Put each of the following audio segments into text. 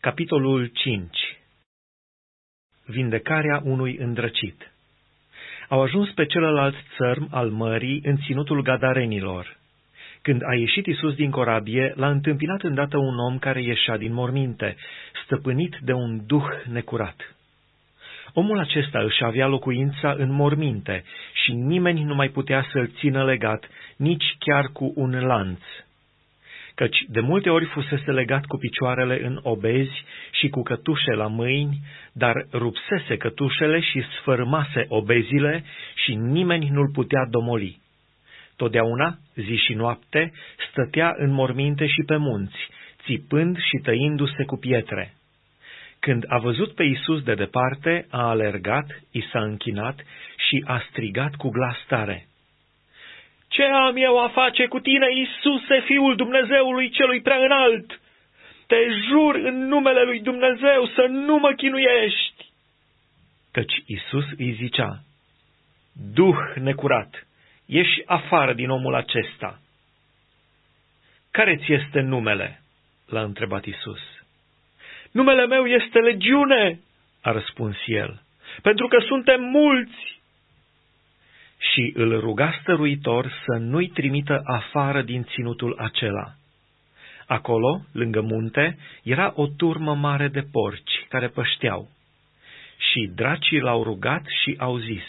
Capitolul 5 Vindecarea unui îndrăcit Au ajuns pe celălalt țărm al mării în ținutul gadarenilor. Când a ieșit Isus din corabie, l-a întâmpinat îndată un om care ieșea din morminte, stăpânit de un duh necurat. Omul acesta își avea locuința în morminte și nimeni nu mai putea să-l țină legat, nici chiar cu un lanț căci de multe ori fusese legat cu picioarele în obezi și cu cătușe la mâini, dar rupsese cătușele și sfărmase obezile și nimeni nu-l putea domoli. Totdeauna, zi și noapte, stătea în morminte și pe munți, țipând și tăindu-se cu pietre. Când a văzut pe Isus de departe, a alergat, i s-a închinat și a strigat cu glas tare. Ce am eu a face cu tine, Iisuse, Fiul Dumnezeului celui prea înalt? Te jur în numele lui Dumnezeu să nu mă chinuiești. Căci Iisus îi zicea, Duh necurat, ieși afară din omul acesta. Care ți este numele? l-a întrebat Iisus. Numele meu este Legiune, a răspuns el, pentru că suntem mulți și îl ruga stăruitor să nu-i trimită afară din ținutul acela. Acolo, lângă munte, era o turmă mare de porci care pășteau. Și dracii l-au rugat și au zis,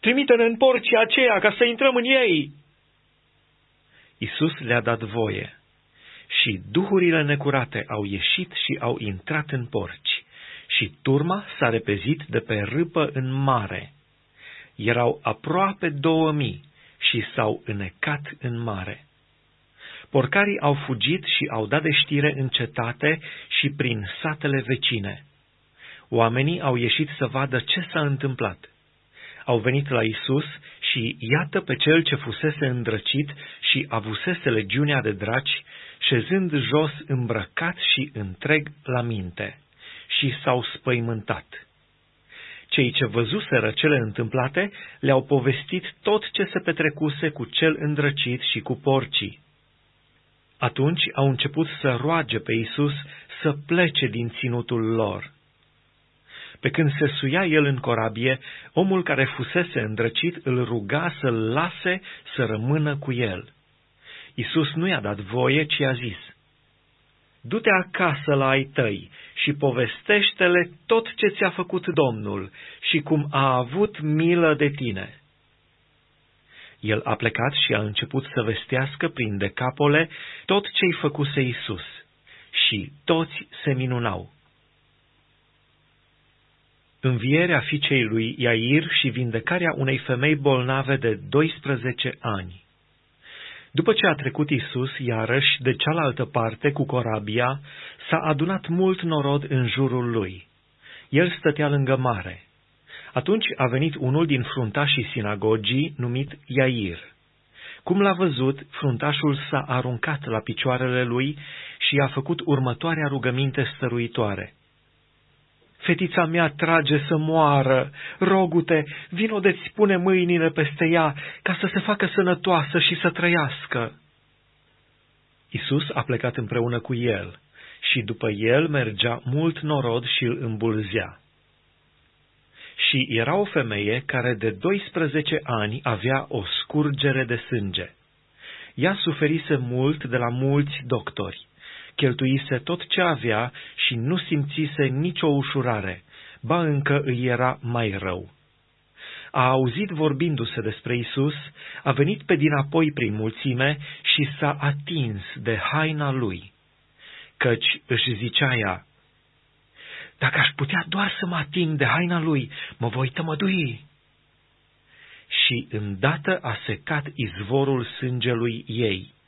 Trimite-ne în porcii aceia ca să intrăm în ei! Isus le-a dat voie și duhurile necurate au ieșit și au intrat în porci și turma s-a repezit de pe râpă în mare erau aproape două mii și s-au înecat în mare. Porcarii au fugit și au dat de știre în cetate și prin satele vecine. Oamenii au ieșit să vadă ce s-a întâmplat. Au venit la Isus și iată pe cel ce fusese îndrăcit și avusese legiunea de draci, șezând jos îmbrăcat și întreg la minte, și s-au spăimântat. Cei ce văzuseră cele întâmplate le-au povestit tot ce se petrecuse cu cel îndrăcit și cu porcii. Atunci au început să roage pe Isus să plece din ținutul lor. Pe când se suia el în corabie, omul care fusese îndrăcit îl ruga să-l lase să rămână cu el. Isus nu i-a dat voie, ci a zis, Du-te acasă la ai tăi și povestește-le tot ce ți-a făcut Domnul și cum a avut milă de tine. El a plecat și a început să vestească prin decapole tot ce-i făcuse Isus și toți se minunau. Învierea fiicei lui Iair și vindecarea unei femei bolnave de 12 ani. După ce a trecut Isus iarăși de cealaltă parte cu corabia, s-a adunat mult norod în jurul lui. El stătea lângă mare. Atunci a venit unul din fruntașii sinagogii, numit Iair. Cum l-a văzut, fruntașul s-a aruncat la picioarele lui și a făcut următoarea rugăminte stăruitoare. Fetița mea trage să moară, rogute, vino de-ți pune mâinile peste ea, ca să se facă sănătoasă și să trăiască. Isus a plecat împreună cu el și după el mergea mult norod și îl îmbulzea. Și era o femeie care de 12 ani avea o scurgere de sânge. Ea suferise mult de la mulți doctori cheltuise tot ce avea și nu simțise nicio ușurare, ba încă îi era mai rău. A auzit vorbindu-se despre Isus, a venit pe dinapoi prin mulțime și s-a atins de haina lui, căci își zicea ea, Dacă aș putea doar să mă ating de haina lui, mă voi tămădui. Și îndată a secat izvorul sângelui ei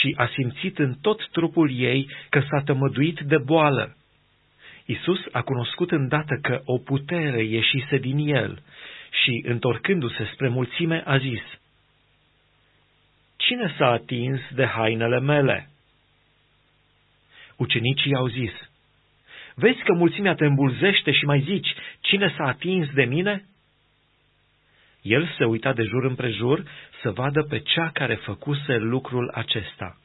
și a simțit în tot trupul ei că s-a tămăduit de boală. Isus a cunoscut îndată că o putere ieșise din el și, întorcându-se spre mulțime, a zis, Cine s-a atins de hainele mele? Ucenicii au zis, Vezi că mulțimea te îmbulzește și mai zici, Cine s-a atins de mine? El se uita de jur împrejur să vadă pe cea care făcuse lucrul acesta.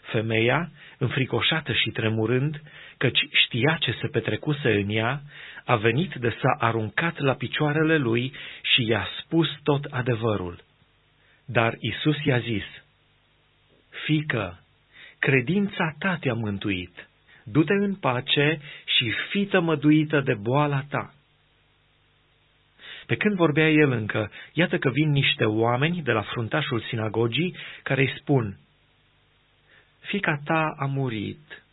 Femeia, înfricoșată și tremurând, căci știa ce se petrecuse în ea, a venit de s-a aruncat la picioarele lui și i-a spus tot adevărul. Dar Isus i-a zis, Fică, credința ta te-a mântuit, du-te în pace și fii tămăduită de boala ta. Pe când vorbea el încă, iată că vin niște oameni de la fruntașul sinagogii care îi spun, Fica ta a murit,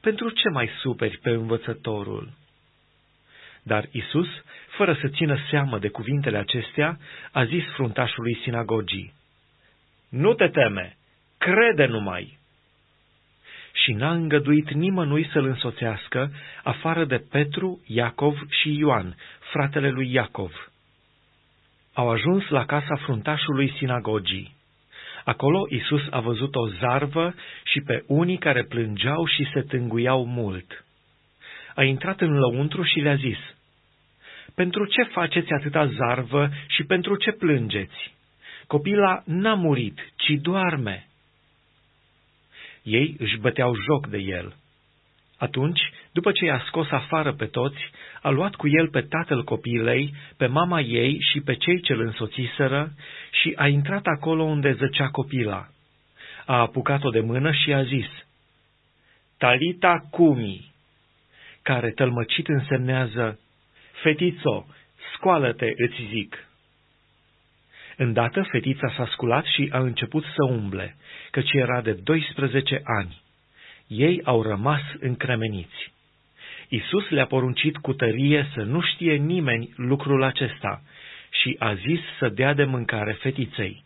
pentru ce mai superi pe învățătorul? Dar Isus, fără să țină seamă de cuvintele acestea, a zis fruntașului sinagogii, Nu te teme, crede numai! Și n-a îngăduit nimănui să-l însoțească, afară de Petru, Iacov și Ioan, fratele lui Iacov. Au ajuns la casa fruntașului sinagogii. Acolo Isus a văzut o zarvă și pe unii care plângeau și se tânguiau mult. A intrat în lăuntru și le-a zis, Pentru ce faceți atâta zarvă și pentru ce plângeți? Copila n-a murit, ci doarme. Ei își băteau joc de el. Atunci, după ce i-a scos afară pe toți, a luat cu el pe tatăl copilei, pe mama ei și pe cei ce îl însoțiseră și a intrat acolo unde zăcea copila. A apucat-o de mână și a zis, Talita cumi, care tălmăcit însemnează, Fetițo, scoală-te, îți zic. Îndată fetița s-a sculat și a început să umble, căci era de 12 ani. Ei au rămas încremeniți. Isus le-a poruncit cu tărie să nu știe nimeni lucrul acesta și a zis să dea de mâncare fetiței.